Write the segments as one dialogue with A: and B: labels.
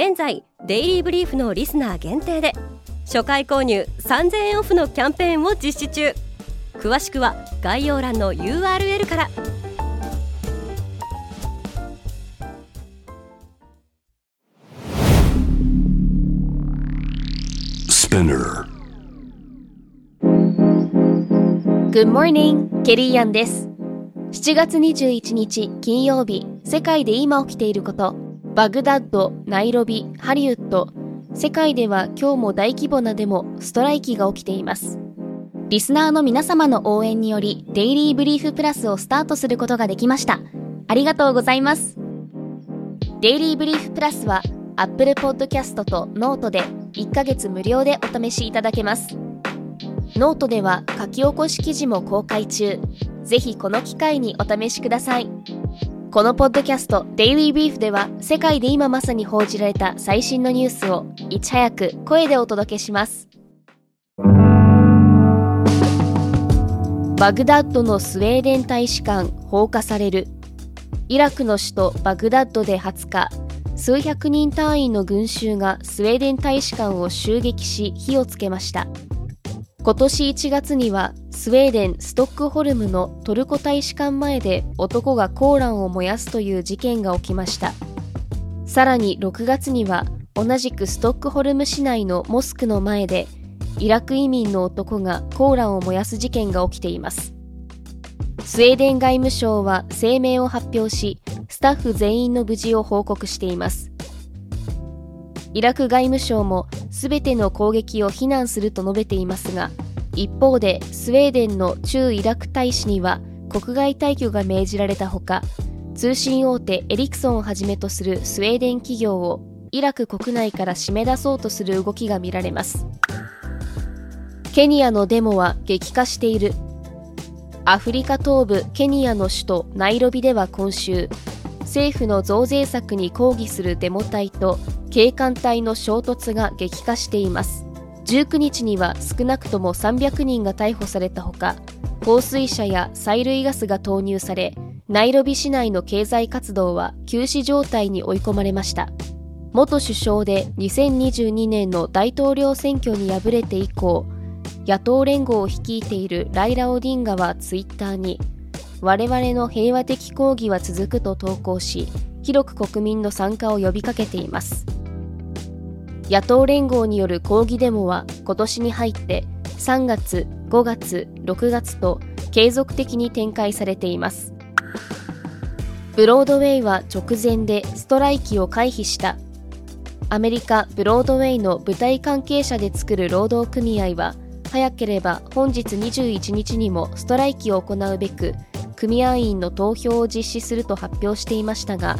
A: 現在デイリーブリーフのリスナー限定で初回購入3000円オフのキャンペーンを実施中。詳しくは概要欄の URL から
B: ス p ナー
C: Good morning! ケリーアンです。7月21日金曜日世界で今起きていることバグダッド、ナイロビ、ハリウッド世界では今日も大規模なデモ、ストライキが起きています。リスナーの皆様の応援により、デイリーブリーフプラスをスタートすることができました。ありがとうございます。デイリーブリーフプラスは、Apple Podcast とノートで1ヶ月無料でお試しいただけます。ノートでは書き起こし記事も公開中。ぜひこの機会にお試しください。このポッドキャスト「デイリーブリーフ」では世界で今まさに報じられた最新のニュースをいち早く声でお届けします。バグダッドのスウェーデン大使館放火される。イラクの首都バグダッドで20日数百人単位の群衆がスウェーデン大使館を襲撃し火をつけました。今年1月にはスウェーデン・ストックホルムのトルコ大使館前で男がコーランを燃やすという事件が起きました。さらに6月には同じくストックホルム市内のモスクの前でイラク移民の男がコーランを燃やす事件が起きています。スウェーデン外務省は声明を発表しスタッフ全員の無事を報告しています。イラク外務省も全ての攻撃を非難すると述べていますが一方でスウェーデンの駐イラク大使には国外退去が命じられたほか通信大手エリクソンをはじめとするスウェーデン企業をイラク国内から締め出そうとする動きが見られます。ケニアのデモは激化している。アフリカ東部ケニアの首都ナイロビでは今週政府の増税策に抗議するデモ隊と警官隊の衝突が激化しています。19日には少なくとも300人が逮捕されたほか放水車や催涙ガスが投入されナイロビ市内の経済活動は休止状態に追い込まれました。元首相で2022年の大統領選挙に敗れて以降野党連合を率いているライラ・オディンガはツイッターに我々の平和的抗議は続くと投稿し広く国民の参加を呼びかけています。野党連合による抗議デモは今年に入って3月、5月、6月と継続的に展開されています。ブロードウェイは直前でストライキを回避した。アメリカブロードウェイの舞台関係者で作る労働組合は早ければ本日21日にもストライキを行うべく組合員の投票を実施すると発表していましたが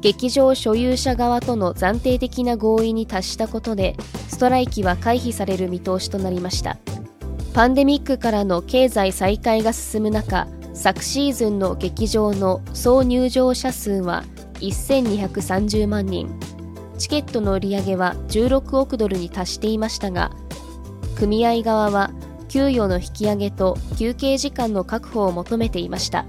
C: 劇場所有者側との暫定的な合意に達したことでストライキは回避される見通しとなりました。パンデミックからの経済再開が進む中昨シーズンの劇場の総入場者数は1230万人。チケットの売り上げは16億ドルに達していましたが組合側は給与の引き上げと休憩時間の確保を求めていました。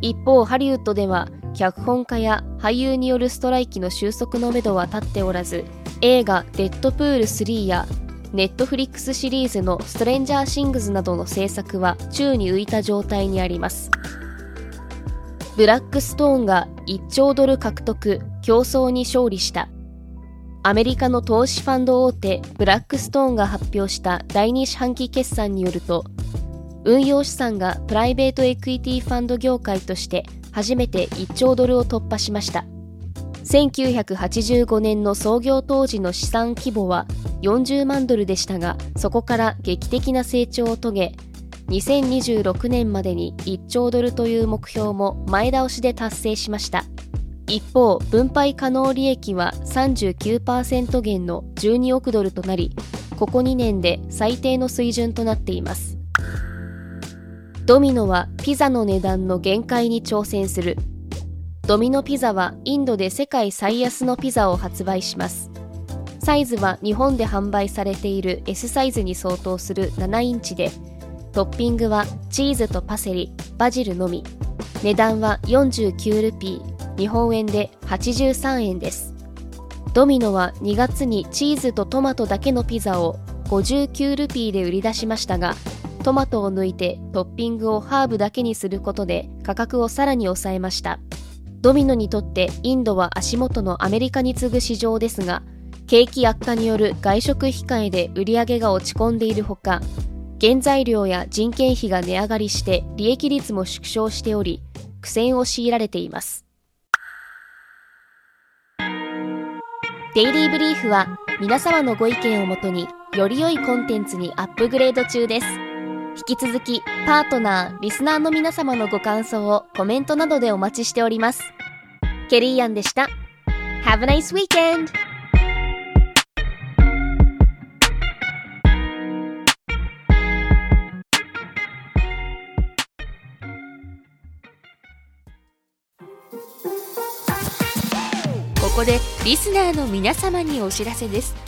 C: 一方ハリウッドでは脚本家や俳優によるストライキの収束のめどは立っておらず映画「デッドプール3」やネットフリックスシリーズの「ストレンジャーシングズ」などの制作は宙に浮いた状態にあります。ブラックストーンが1兆ドル獲得競争に勝利した。アメリカの投資ファンド大手ブラックストーンが発表した第2四半期決算によると運用資産がプライベートエクイティファンド業界として初めて1兆ドルを突破しました。1985年の創業当時の資産規模は40万ドルでしたがそこから劇的な成長を遂げ2026年までに1兆ドルという目標も前倒しで達成しました。一方分配可能利益は39%減の12億ドルとなりここ2年で最低の水準となっています。ドミノはピザの値段の限界に挑戦する。ドミノピザはインドで世界最安のピザを発売します。サイズは日本で販売されている S サイズに相当する7インチでトッピングはチーズとパセリバジルのみ。値段は49ルピー日本円で83円です。ドミノは2月にチーズとトマトだけのピザを59ルピーで売り出しましたがトマトを抜いてトッピングをハーブだけにすることで価格をさらに抑えましたドミノにとってインドは足元のアメリカに次ぐ市場ですが景気悪化による外食控えで売り上げが落ち込んでいるほか原材料や人件費が値上がりして利益率も縮小しており苦戦を強いられていますデイリーブリーフは皆様のご意見をもとにより良いコンテンツにアップグレード中です。引き続きパートナー、リスナーの皆様のご感想をコメントなどでお待ちしております。ケリーアンでした。Have a nice weekend!
B: ここでリスナーの皆様にお知らせです